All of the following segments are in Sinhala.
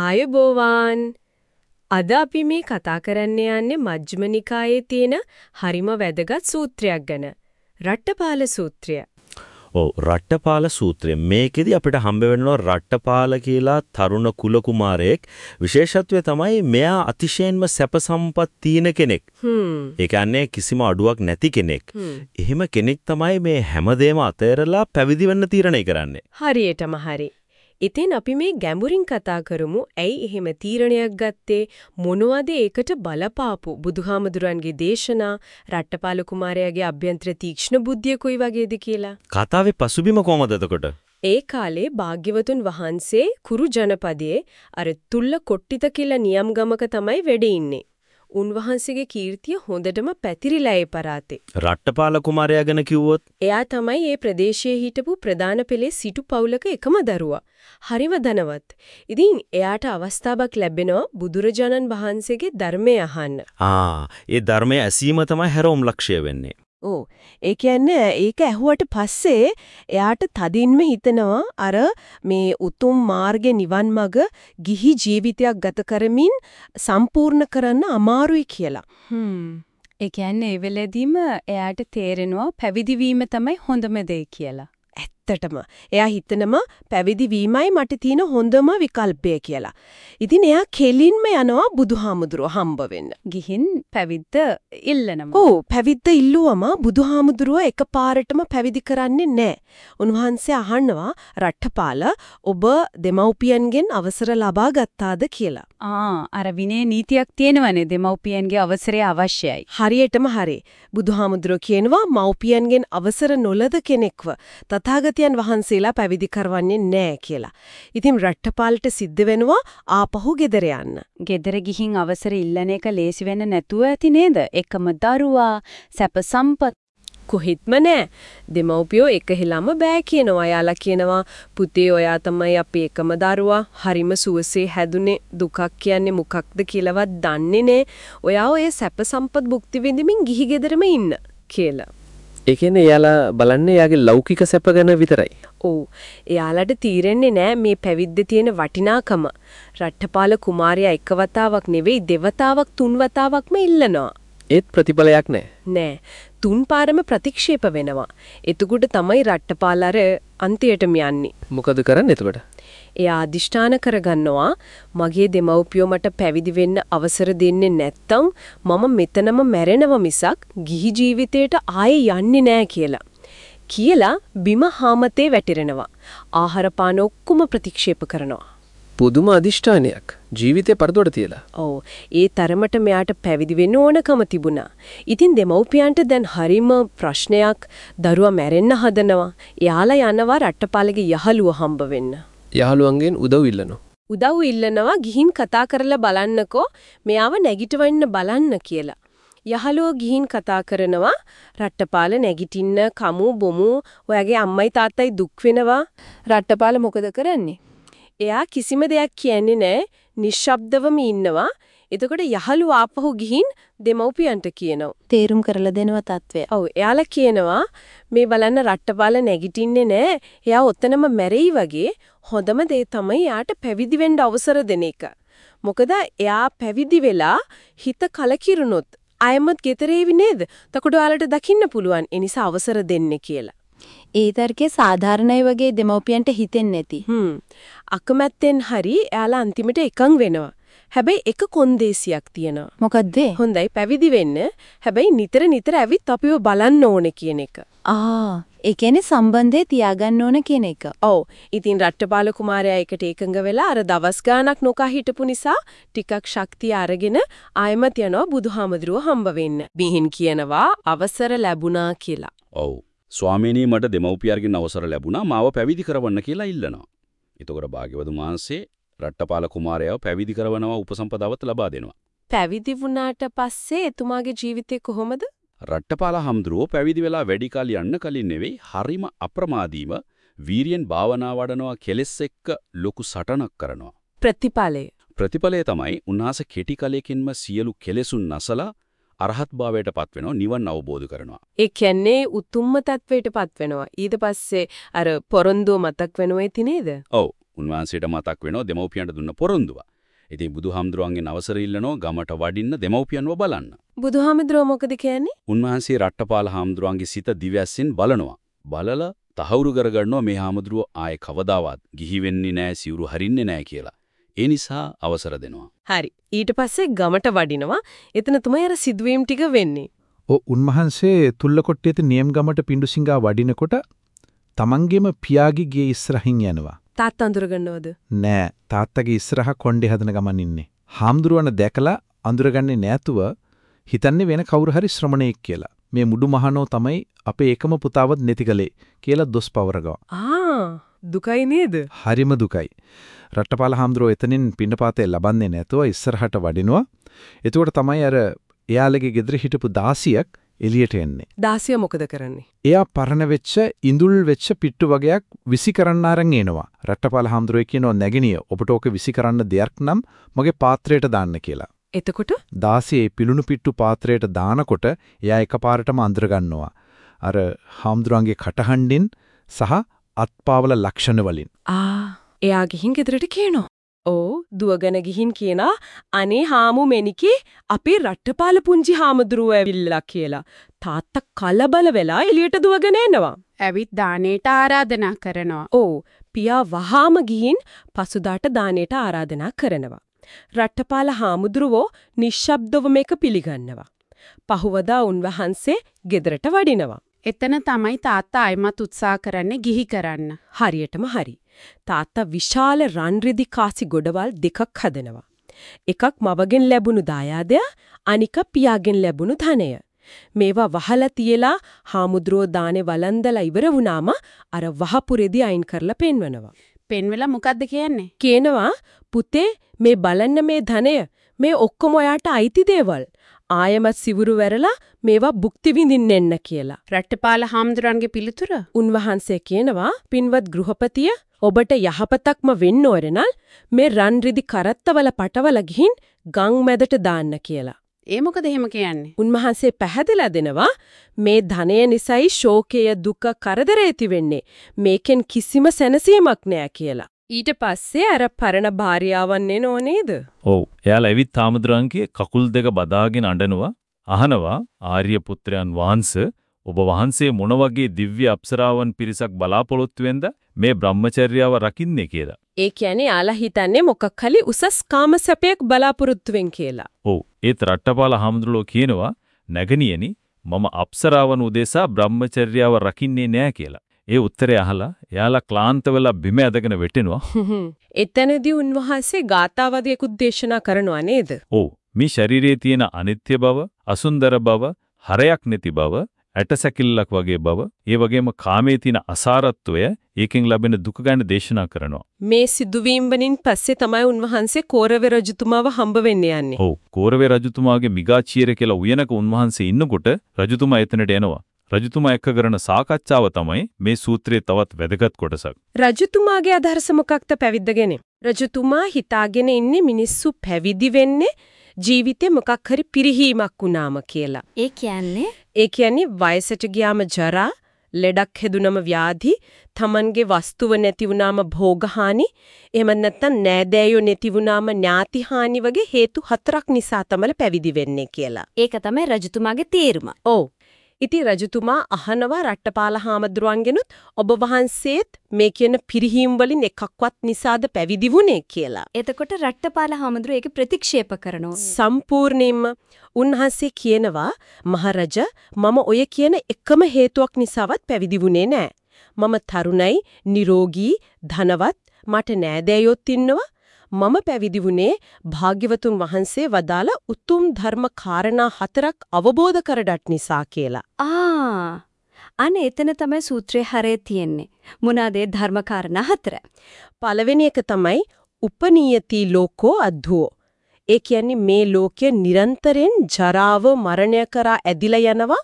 ආයුබෝවන් අද අපි මේ කතා කරන්න යන්නේ මජ්ක්‍ධිම නිකායේ තියෙන හරිම වැදගත් සූත්‍රයක් ගැන. රට්ටපාල සූත්‍රය. ඔව් රට්ටපාල සූත්‍රය මේකෙදි අපිට හම්බ වෙනවා රට්ටපාල කියලා තරුණ කුල කුමාරයෙක් විශේෂත්වය තමයි මෙයා අතිශයින්ම සැප සම්පත් තියෙන කෙනෙක්. හ්ම්. ඒ කියන්නේ කිසිම අඩුවක් නැති කෙනෙක්. හ්ම්. එහෙම කෙනෙක් තමයි මේ හැමදේම අතෑරලා පැවිදි වෙන්න තීරණය කරන්නේ. හරියටම හරි. ඉතින් අපි මේ ගැඹුරින් කතා කරමු ඇයි එහෙම තීරණයක් ගත්තේ මොනවද ඒකට බලපාපු බුදුහාමුදුරන්ගේ දේශනා රට්ටපාල කුමාරයාගේ අභ්‍යන්තර තීක්ෂණ බුද්ධිය කොයි වගේද කියලා. කතාවේ පසුබිම කොහමද එතකොට? ඒ කාලේ භාග්‍යවතුන් වහන්සේ කුරු ජනපදයේ අර තුල්ල කොට්ටිත කියලා නියම් ගමක තමයි වැඩ ඉන්නේ. උන්වහන්සේගේ කීර්තිය හොඳටම පැතිරිලා ඒ පරාතේ. රට්ටපාල කුමාරයා ගැන කිව්වොත් එයා තමයි මේ ප්‍රදේශයේ හිටපු ප්‍රධාන පෙළේ සිටු පවුලක එකම දරුවා. හරිම ධනවත්. ඉතින් එයාට අවස්ථාවක් ලැබෙනවා බුදුරජාණන් වහන්සේගේ ධර්මය අහන්න. ආ ඒ ධර්මයේ ඇසීම තමයි හැරෝම් ලක්ෂ්‍ය වෙන්නේ. ඔව්. ඒ කියන්නේ ඒක ඇහුවට පස්සේ එයාට තදින්ම හිතෙනවා අර මේ උතුම් මාර්ගේ නිවන් මඟ ගිහි ජීවිතයක් ගත කරමින් සම්පූර්ණ කරන්න අමාරුයි කියලා. හ්ම්. ඒ කියන්නේ ඒ වෙලෙදීම එයාට තේරෙනවා පැවිදි වීම තමයි හොඳම දේ කියලා. ඇත්තටම එයා හිතනවා පැවිදි වීමයි මට තියෙන හොඳම විකල්පය කියලා. ඉතින් එයා කෙලින්ම යනවා බුදුහාමුදුරුව හම්බ වෙන්න. ගිහින් පැවිද්ද ඉල්ලනවා. ඔව් පැවිද්ද ඉල්ලුවම බුදුහාමුදුරුව එකපාරටම පැවිදි කරන්නේ නැහැ. උන්වහන්සේ අහනවා රට්ටපාල ඔබ දෙමව්පියන්ගෙන් අවසර ලබා ගත්තාද කියලා. ආ අර විනය නීතියක් තියෙනවනේ දෙමව්පියන්ගේ අවසරය අවශ්‍යයි. හරියටම හරි. බුදුහාමුදුරුව කියනවා මව්පියන්ගෙන් අවසර නොලද කෙනෙක්ව තථාගතයන් වහන්සේලා පැවිදි කරවන්නේ නැහැ කියලා. ඉතින් රට්ටපාලට සිද්ධ වෙනවා ආපහු ගෙදර යන්න. ගෙදර ගිහින් අවසර ඉල්ලන එක ලේසි වෙන්න නැතුව ඇති නේද? එකම දරුවා, සැප සම්පත් කොහෙත්ම නෑ. දෙමව්පියෝ එක හෙලම බෑ කියනවා. යාලා කියනවා පුතේ ඔයා තමයි අපේ එකම දරුවා. හරිම සුවසේ හැදුනේ. දුකක් කියන්නේ මොකක්ද කියලාවත් දන්නේ නෑ. ඔයා ඔය සැප සම්පත් භුක්ති විඳින්මින් ගිහි ගෙදරම ඉන්න කියලා. ඒ කියන්නේ එයාලා බලන්නේ එයාගේ ලෞකික සැප ගැන විතරයි. ඔව්. එයාලට තීරෙන්නේ නෑ මේ පැවිද්ද තියෙන වටිනාකම. රට්ටපාල කුමාරයා එක වතාවක් නෙවෙයි දෙවතාවක් තුන් වතාවක්ම ඉල්ලනවා. ඒත් ප්‍රතිඵලයක් නැහැ. නෑ. තුන් පාරම ප්‍රතික්ෂේප වෙනවා. එතකොට තමයි රට්ටපාල අර අන්තියටම යන්නේ. මොකද කරන්නේ එතකොට? එයා අදිෂ්ඨාන කරගන්නවා මගේ දෙමව්පියෝ මට පැවිදි වෙන්න අවසර දෙන්නේ නැත්තම් මම මෙතනම මැරෙනව මිසක් ගිහි ජීවිතයට ආයේ යන්නේ නෑ කියලා. කියලා බිම හාමතේ වැටිරෙනවා. ආහාර පාන ඔක්කොම ප්‍රතික්ෂේප කරනවා. පුදුම අදිෂ්ඨානයක්. ජීවිතේ පරදොට තියලා. ඔව්. ඒ තරමට මෙයාට පැවිදි වෙන්න ඕනකම තිබුණා. ඉතින් දෙමව්පියන්ට දැන් හරිම ප්‍රශ්නයක් දරුවා මැරෙන්න හදනවා. එයාලා යනවා රට්ටපාලගේ යහළුව හම්බ වෙන්න. යහළුවන්ගෙන් උදව් ඉල්ලනවා. උදව් ඉල්ලනවා ගිහින් කතා කරලා බලන්නකෝ මෙයාව නැගිටවන්න බලන්න කියලා. යහළුවෝ ගිහින් කතා කරනවා රට්ටපාල නැගිටින්න කමු බොමු ඔයාගේ අම්මයි තාත්තයි දුක් වෙනවා රට්ටපාල මොකද කරන්නේ එයා කිසිම දෙයක් කියන්නේ නැහැ නිශ්ශබ්දවම ඉන්නවා එතකොට යහළුව ආපහු ගිහින් දෙමව්පියන්ට කියනවා තේරුම් කරලා දෙනවා తත්වය. ඔව් එයාලා කියනවා මේ බලන්න රට්ටපාල නැගිටින්නේ නැහැ. එයා ඔතනම මැරෙයි වගේ හොඳම දේ තමයි යාට පැවිදි වෙන්න අවසර දෙන එක. මොකද එයා පැවිදි වෙලා හිත කලකිරුණොත් අයමත් ගෙතරේවි නේද? තකොට ඔයාලට දකින්න පුළුවන්. ඒ නිසා අවසර දෙන්න කියලා. ඒ තර්කයේ සාධාරණයි වගේ දෙමව්පියන්ට හිතෙන්නේ නැති. හ්ම්. අකමැත්තෙන් හරි එයාලා අන්තිමට එකඟ වෙනවා. හැබැයි එක කොන්දේසියක් තියෙනවා. මොකද්ද? හොඳයි පැවිදි වෙන්න. හැබැයි නිතර නිතර ඇවිත් අපිව බලන්න ඕනේ කියන එක. ආ ඒ කියන්නේ සම්බන්ධය තියාගන්න ඕන කියන එක. ඔව්. ඉතින් රට්ටපාල කුමාරයා එකට ඒකඟ වෙලා අර දවස් ගාණක් නොකා හිටපු නිසා ටිකක් ශක්තිය අරගෙන ආයමත් යනවා බුදුහාමුදුරුව හම්බ වෙන්න. මිහින් කියනවා අවසර ලැබුණා කියලා. ඔව්. ස්වාමීනි මට දෙමව්පියන්ගෙන් අවසර ලැබුණා මාව පැවිදි කරවන්න කියලා ඉල්ලනවා. එතකොට භාග්‍යවතුන් වහන්සේ රට්ටපාල කුමාරයාව පැවිදි කරවනවා උපසම්පදාවත් ලබා දෙනවා. පැවිදි වුණාට පස්සේ එතුමාගේ ජීවිතේ කොහොමද? රට්ටපාල හම්දුරුව පැවිදි වෙලා වැඩි කාලය යන්න කලින් නෙවෙයි හරිම අප්‍රමාදීව වීරියෙන් භාවනා වඩනවා කෙලෙස් එක්ක ලොකු සටනක් කරනවා. ප්‍රතිඵලය. ප්‍රතිඵලය තමයි උන්වහන්සේ කෙටි කාලයකින්ම සියලු කෙලෙසුන් නැසලා අරහත් භාවයටපත් වෙනවා නිවන් අවබෝධ කරනවා. ඒ කියන්නේ උතුම්ම තත්වයටපත් වෙනවා. ඊට පස්සේ අර පොරොන්දුව මතක් වෙනවා ඇති නේද? ඔව්. උන්වහන්සේට මතක් වෙනවා දෙමව්පියන්ට දුන්න පොරොන්දුව. ඉතින් බුදුහාමුදුරුවන්ගෙන් අවසර ඉල්ලනවා ගමට වඩින්න දෙමව්පියන්ව බලන්න. බුදුහාමුදුරුවෝ මොකද කියන්නේ? උන්වහන්සේ රට්ටපාල හාමුදුරුවන්ගේ සිත දිවැස්සෙන් බලනවා. බලලා තහවුරු කරගන්නවා මේ හාමුදුරුවෝ ආයේ කවදාවත් ගිහි වෙන්නේ නැහැ සිවුරු හරින්නේ නැහැ කියලා. ඒ නිසා අවසර දෙනවා. හරි. ඊට පස්සේ ගමට වඩිනවා. එතන තමයි අර සිදුවීම් ටික වෙන්නේ. ඔ උන්වහන්සේ තුල්ලකොට්ටියත නියම් ගමට පිඬුසිඟා වඩිනකොට තමන්ගේම පියාගේ ගේ ඉස්සරහින් යනවා. තාත්තා අඳුරගන්නවද? නෑ තාත්තගේ ඉස්සරහ කොණ්ඩේ හදන ගමන් ඉන්නේ. හාමුදුරුවන දැකලා අඳුරගන්නේ නැතුව හිතන්නේ වෙන කවුරු හරි ශ්‍රමණයෙක් කියලා. මේ මුඩු මහනෝ තමයි අපේ එකම පුතාවත් නැති කලේ කියලා දොස් පවරගවා. ආ දුකයි නේද? හරිම දුකයි. රට්ටපාල හාමුදුරුවෝ එතනින් පින්නපාතේ ලබන්නේ නැතුව ඉස්සරහට වඩිනවා. එතකොට තමයි අර එයාලගේ ගෙදර හිටපු දාසියක් එළියට එන්නේ. දාසිය මොකද කරන්නේ? එයා පරණ වෙච්ච ඉඳුල් වෙච්ච පිට්ටු වගේක් විසි කරන්න අරන් එනවා. රට්ටපාල හාමුදුරුවෝ කියනවා නැගිනිය ඔබට ඕක විසි කරන්න දෙයක් නම් මගේ පාත්‍රයට දාන්න කියලා. එතකොට දාසියේ පිලුණු පිට්ටු පාත්‍රයට දානකොට එයා එකපාරටම අඳුර ගන්නවා. අර හාමුදුරුවන්ගේ කටහඬින් සහ අත්පාවල ලක්ෂණ වලින්. ආ එයා ගිහින් ගෙදරට කියනවා. ඕ දුවගෙන ගිහින් කියනා අනේ හාමු මෙනිකේ අපේ රට්ටපාල පුංචි හාමුදුරුවෝ ඇවිල්ලා කියලා. තාත්තා කලබල වෙලා එළියට දුවගෙන එනවා. ඇවිත් දානේට ආරාධනා කරනවා. ඕ පියා වහාම ගිහින් පසුදාට දානයට ආරාධනා කරනවා. රට්ටපාල හාමුදුරුවෝ නිශ්ශබ්දව මේක පිළිගන්නවා. පහුවදා උන්වහන්සේ ගෙදරට වඩිනවා. එතන තමයි තාත්තා අයමත් උත්සාහ කරන්නේ ගිහි කරන්න. හරියටම හරි. තාත්තා විශාල රන් රිදි කාසි ගොඩවල් දෙකක් හදනවා. එකක් මවගෙන් ලැබුණු දායාදය, අනික පියාගෙන් ලැබුණු ධනය. මේවා වහලා තියලා හාමුදුරුවෝ දානේ වළඳලා ඉවර වුණාම අර වහපු රෙදි අයින් කරලා පෙන්වනවා. පෙන්වලා මොකද්ද කියන්නේ? කියනවා පුතේ මේ බලන්න මේ ධනය මේ ඔක්කොම ඔයාට අයිති දේවල්. ආයමත් සිවුරු වැරලා මේවා භුක්ති විඳින්න එන්න කියලා. රට්ටපාල හාමුදුරන්ගේ පිළිතුර උන්වහන්සේ කියනවා පින්වත් ගෘහපතිය ඔබට යහපතක්ම වෙන්න ඕරෙනල් මේ රන් රිදි කරත්තවල පටවල ගිහින් ගම් මැදට දාන්න කියලා. ඒ මොකද එහෙම කියන්නේ? උන්වහන්සේ පැහැදිලා දෙනවා මේ ධනය නිසායි ශෝකය දුක කරදර ඇති වෙන්නේ. මේකෙන් කිසිම සැනසීමක් නෑ කියලා. ඊට පස්සේ අර පරණ භාර්යාවන් එනෝ නේද? ඔව්. එයාලා ඇවිත් තාමදුරන්ගේ කකුල් දෙක බදාගෙන අඬනවා. අහනවා ආර්ය පුත්‍රයන් වහන්සේ ඔබ වහන්සේ මොන වගේ දිව්‍ය අප්සරාවන් පිරිසක් බලාපොරොත්තු වෙන්ද මේ බ්‍රහ්මචර්යාව රකින්නේ කියලා. ඒ කියන්නේ යාලා හිතන්නේ මොකක් හරි උසස් කාමසැපයක් බලාපොරොත්තු වෙන් කියලා. ඔව්. ඒත් රට්ටපාල හාමුදුරුවෝ කියනවා නැගණියනි මම අප්සරාවන් උදෙසා බ්‍රහ්මචර්යාව රකින්නේ නෑ කියලා. ඒ උත්තරය අහලා එයාලා ක්ලාන්ත වෙලා බිම ඇදගෙන වැටෙනවා. එතනදී උන්වහන්සේ ගාතාවදයකුත් දේශනා කරනවා නේද? ඔව්. මේ ශරීරයේ තියෙන අනිත්‍ය බව, අසුන්දර බව, හරයක් නැති බව, ඇටසැකිල්ලක් වගේ බව, ඒ වගේම කාමයේ තියෙන අසාරත්වය, ඒකෙන් ලැබෙන දුක ගැන දේශනා කරනවා. මේ සිදුවීම් වලින් පස්සේ තමයි උන්වහන්සේ කෝරවේ රජතුමාව හම්බ වෙන්න යන්නේ. ඔව්. කෝරවේ රජතුමාගේ මිගාචීර කියලා උයනක උන්වහන්සේ ඉන්නකොට රජතුමා එතනට එනවා. රජතුමා එක්ක කරන සාකච්ඡාව තමයි මේ සූත්‍රයේ තවත් වැදගත් කොටසක්. රජතුමාගේ අදහස මොකක්ද පැවිද්දගෙන? රජතුමා හිතාගෙන ඉන්නේ මිනිස්සු පැවිදි වෙන්නේ ජීවිතේ මොකක් හරි පිරිහීමක් වුණාම කියලා. ඒ කියන්නේ ඒ කියන්නේ වයසට ගියාම ජරා, ලෙඩක් හැදුනම ව්‍යාධි, Tamanගේ වස්තුව නැති වුණාම භෝගහානි, එහෙම නැත්නම් නෑදෑයෝ නැති වුණාම ඥාතිහානි වගේ හේතු හතරක් නිසා තමයි පැවිදි වෙන්නේ කියලා. ඒක තමයි රජතුමාගේ තීරම. ඔව්. ඉතින් රජතුමා අහනවා රට්ටපාල හාමුදුරුවන්ගෙනුත් ඔබ වහන්සේත් මේ කියන පිරිහීම් වලින් එකක්වත් නිසාද පැවිදි වුණේ කියලා. එතකොට රට්ටපාල හාමුදුරුවෝ ඒක ප්‍රතික්ෂේප කරනවා. සම්පූර්ණයෙන්ම උන්වහන්සේ කියනවා මහරජ මම ඔය කියන එකම හේතුවක් නිසාවත් පැවිදි වුණේ නෑ. මම තරුණයි, නිරෝගී, ධනවත්, මට නෑදෑයොත් ඉන්නවා. මම පැවිදි වුණේ භාග්‍යවතුන් වහන්සේ වදාළ උතුම් ධර්ම කාරණා හතරක් අවබෝධ කරගත් නිසා කියලා. ආ අනේ එතන තමයි සූත්‍රයේ හරය තියෙන්නේ. මොනවාද ඒ ධර්මකාරණා හතර? පළවෙනි එක තමයි උපනීයති ලෝකෝ අද්ධෝ. ඒ කියන්නේ මේ ලෝකය නිරන්තරයෙන් ජරාව මරණය කරා ඇදිලා යනවා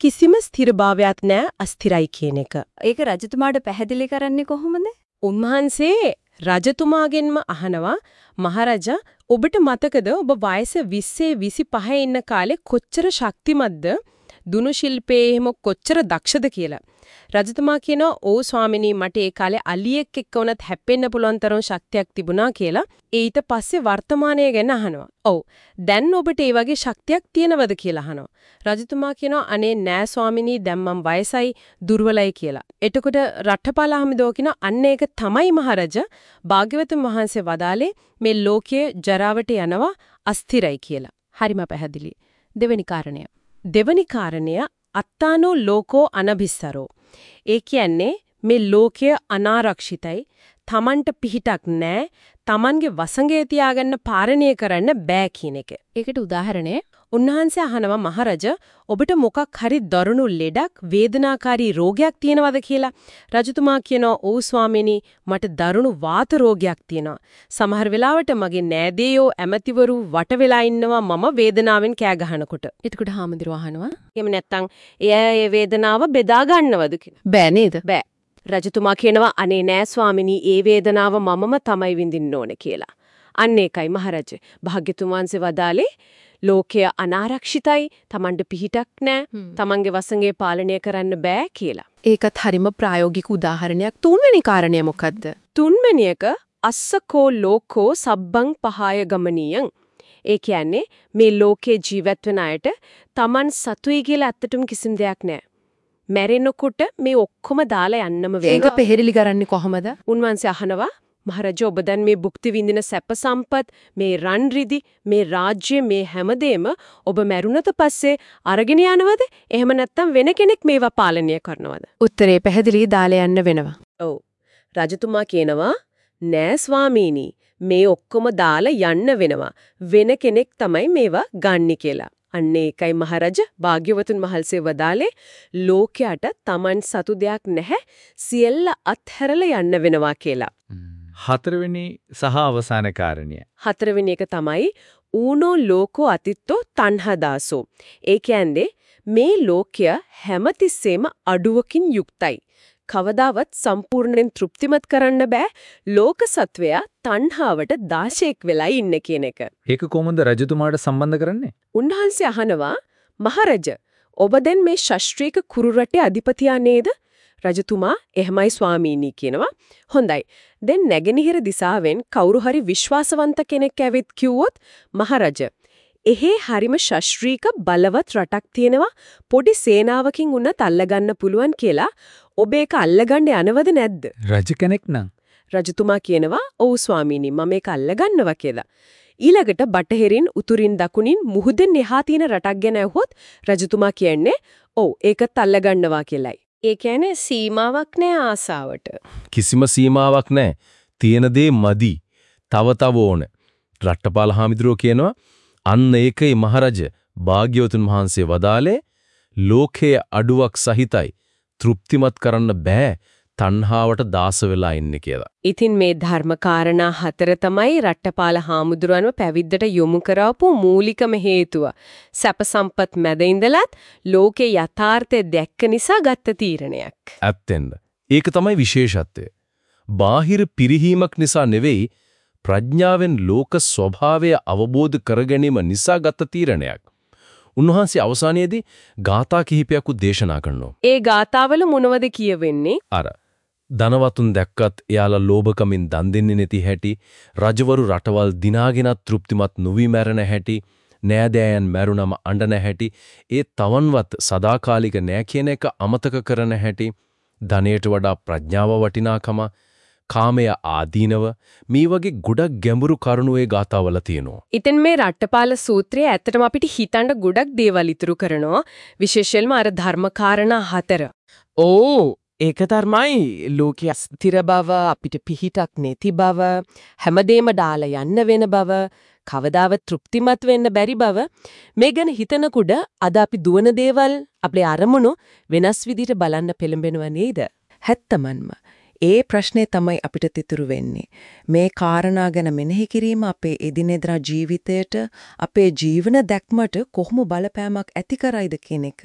කිසිම ස්ථිරභාවයක් නැහැ අස්ථිරයි කියන එක. ඒක රජතුමාට පැහැදිලි කරන්නේ කොහොමද? උන්වහන්සේ රජතුමාගෙන්ම අහනවා මහරජා ඔබට මතකද ඔබ වයස 20 25 ඉන්න කාලේ කොච්චර ශක්තිමත්ද? දුනු ශිල්පයේ එහෙම කොච්චර දක්ෂද කියලා. රජතුමා කියනවා "ඕ ස්වාමිනී මට ඒ කාලේ අලියෙක් එක්ක වුණත් හැප්පෙන්න පුළුවන් තරම් ශක්තියක් තිබුණා" කියලා. ඊට පස්සේ වර්තමානය ගැන අහනවා. "ඔව්. දැන් ඔබට ඒ වගේ ශක්තියක් තියෙනවද?" කියලා අහනවා. රජතුමා කියනවා "අනේ නෑ ස්වාමිනී දැන් මම වයසයි දුර්වලයි" කියලා. එතකොට රට්ටපාල හාමුදුරුවෝ කියනවා "අන්න ඒක තමයි මහරජ. භාග්‍යවතුන් වහන්සේ වදාලේ මේ ලෝකයේ ජරාවට යනවා අස්තිරයි කියලා." හරිම පැහැදිලි. දෙවෙනි කාරණය. දෙවෙනි කාරණය අත්තානෝ ලෝකෝ අනබිස්සරෝ ඒ කියන්නේ මේ ලෝකය අනාරක්ෂිතයි. Tamanට පිහිටක් නැහැ. Tamanගේ වසඟේ තියාගන්න පාලනය කරන්න බෑ කියන එක. ඒකට උදාහරණය උන්වහන්සේ අහනවා මහරජ ඔබට මොකක් හරි දරුණු ලෙඩක් වේදනාකාරී රෝගයක් තියෙනවද කියලා? රජතුමා කියනවා "ඔව් ස්වාමීනි මට දරුණු වාත රෝගයක් තියෙනවා. සමහර වෙලාවට මගේ නෑදේයෝ ඇමතිවරු වට වෙලා ඉන්නවා මම වේදනාවෙන් කෑ ගහනකොට. එතකොට හාමුදුරුවෝ අහනවා එහෙම නැත්තම් එයා ඒ වේදනාව බෙදා ගන්නවද? කියලා. බෑ නේද? බෑ රජතුමා කියනවා අනේ නෑ ස්වාමිනී ඒ වේදනාව මමම තමයි විඳින්න ඕනේ කියලා අන්න ඒකයි මහරජ භාග්‍යතුන් වහන්සේ වදාලේ ලෝකය අනාරක්ෂිතයි Tamanට පිහිටක් නැහැ Tamanගේ වසඟේ පාලනය කරන්න බෑ කියලා. ඒකත් හරිම ප්‍රායෝගික උදාහරණයක්. තුන්වෙනි කාරණය මොකද්ද? තුන්වෙනි එක අස්සකෝ ලෝකෝ සබ්බං පහය ගමනියං. ඒ කියන්නේ මේ ලෝකේ ජීවත් වෙන අයට Taman සතුයි කියලා ඇත්තටම කිසිම දෙයක් නැහැ. මැරෙනකොට මේ ඔක්කොම දාලා යන්නම වෙනවා. ඒක පෙහෙරිලි කරන්නේ කොහමද? උන්වන්සේ අහනවා මහරජා ඔබ දැන් මේ භුක්ති විඳින සැප සම්පත් මේ රන් රිදි මේ රාජ්‍ය මේ හැමදේම ඔබ මැරුණත පස්සේ අරගෙන යනවද? එහෙම නැත්නම් වෙන කෙනෙක් මේවා පාලනය කරනවද? උත්තරේ පැහැදිලි දාලා යන්න වෙනවා. ඔව්. රජතුමා කියනවා නෑ ස්වාමීනි මේ ඔක්කොම දාලා යන්න වෙනවා. වෙන කෙනෙක් තමයි මේවා ගන්නි කියලා අන්න ඒකයි මහරජ භාග්‍යවතුන් වහන්සේ වදාලේ ලෝකයට Taman සතු දෙයක් නැහැ සියල්ල අත්හැරලා යන්න වෙනවා කියලා හතරවෙනි සහ අවසාන කාරණය. හතරවෙනි එක තමයි ඌනෝ ලෝකෝ අතිත්තෝ තණ්හදාසෝ. ඒ කියන්නේ මේ ලෝකය හැමතිස්සෙම අඩුවකින් යුක්තයි. කවදාවත් සම්පූර්ණයෙන් තෘප්තිමත් කරන්න බෑ ලෝක සත්වයා තණ්හාවට දාශයක් වෙලා ඉන්න කියන එක. ඒක කොහොමද රජතුමාට සම්බන්ධ කරන්නේ? උන්වහන්සේ අහනවා මහරජ ඔබ දැන් මේ ශාස්ත්‍රීය කුරු රටේ අධිපතියා නේද? රජතුමා එහෙමයි ස්වාමීනි කියනවා. හොඳයි. දැන් නැගෙනහිර දිසාවෙන් කවුරු හරි විශ්වාසවන්ත කෙනෙක් ඇවිත් කිව්වොත් මහරජ එහෙ හරිම ශාස්ත්‍රීක බලවත් රටක් තියෙනවා පොඩි සේනාවකින් උනත් අල්ලගන්න පුළුවන් කියලා ඔබ ඒක අල්ලගන්න යනවද නැද්ද රජ කෙනෙක් නම් රජතුමා කියනවා ඔව් ස්වාමීනි මම ඒක අල්ලගන්නවා කියලා ඊළඟට බටහිරින් උතුරින් දකුණින් මුහුදෙන් එහා තියෙන රටක් ගැන ඇහුවොත් රජතුමා කියන්නේ ඔව් ඒකත් අල්ලගන්නවා කියලයි ඒ කියන්නේ සීමාවක් නෑ ආසාවට. කිසිම සීමාවක් නෑ. තියෙන දේ මදි. තව තව ඕන. රට්ටපාල හාමිදුරුවෝ කියනවා අන්න ඒකයි මහරජ භාග්‍යවතුන් වහන්සේ වදාලේ ලෝකයේ අඩුවක් සහිතයි. තෘප්තිමත් කරන්න බෑ. තණ්හාවට දාස වෙලා ඉන්නේ කියලා. ඉතින් මේ ධර්මකාරණා හතර තමයි රට්ටපාල හාමුදුරුවන්ව පැවිද්දට යොමු කරවපු මූලිකම හේතුව. සැප සම්පත් මැද ඉඳලත් ලෝකේ යථාර්ථය දැක්ක නිසා ගත්ත තීරණයක්. ඇත්තෙන්ද. ඒක තමයි විශේෂත්වය. බාහිර පිරිහීමක් නිසා නෙවෙයි ප්‍රඥාවෙන් ලෝක ස්වභාවය අවබෝධ කරගැනීම නිසා ගත්ත තීරණයක්. උන්වහන්සේ අවසානයේදී ගාථා කිහිපයක් උදේශනා කරනවා. ඒ ගාථාවල මොනවද කියවෙන්නේ? අර ධනවතුන් දැක්කත් එයාලා ලෝභකමින් දන් දෙන්නේ නැති හැටි, රජවරු රටවල් දිනාගෙනත් තෘප්තිමත් නොවි මැරෙන හැටි, නෑදෑයන් මැරුණම අඬන හැටි, ඒ තවන්වත් සදාකාලික නෑ කියන එක අමතක කරන හැටි, ධනයට වඩා ප්‍රඥාව වටිනාකම, කාමය ආදීනව මේ වගේ ගොඩක් ගැඹුරු කරුණු ඒ ගාතාවල තියෙනවා. ඉතින් මේ රට්ටපාල සූත්‍රය ඇත්තටම අපිට හිතන්න ගොඩක් දේවල් ඉතුරු කරනවා. විශේෂයෙන්ම අර ධර්මකාරණා හතර. ඕ ඒක තමයි ලෝකයේ ස්ථිර බව අපිට පිහිටක් නැති බව හැමදේම දාලා යන්න වෙන බව කවදාවත් තෘප්තිමත් වෙන්න බැරි බව මේ ගැන හිතනකොට අද අපි දුවන දේවල් අපේ අරමුණු වෙනස් විදිහට බලන්න පෙළඹෙනව නේද හැත්තමන්ම ඒ ප්‍රශ්නේ තමයි අපිට තිතුරු වෙන්නේ. මේ කාරණා ගැන මෙනෙහි කිරීම අපේ එදිනෙදා ජීවිතයට අපේ ජීවන දැක්මට කොහොම බලපෑමක් ඇති කරයිද කියන එක.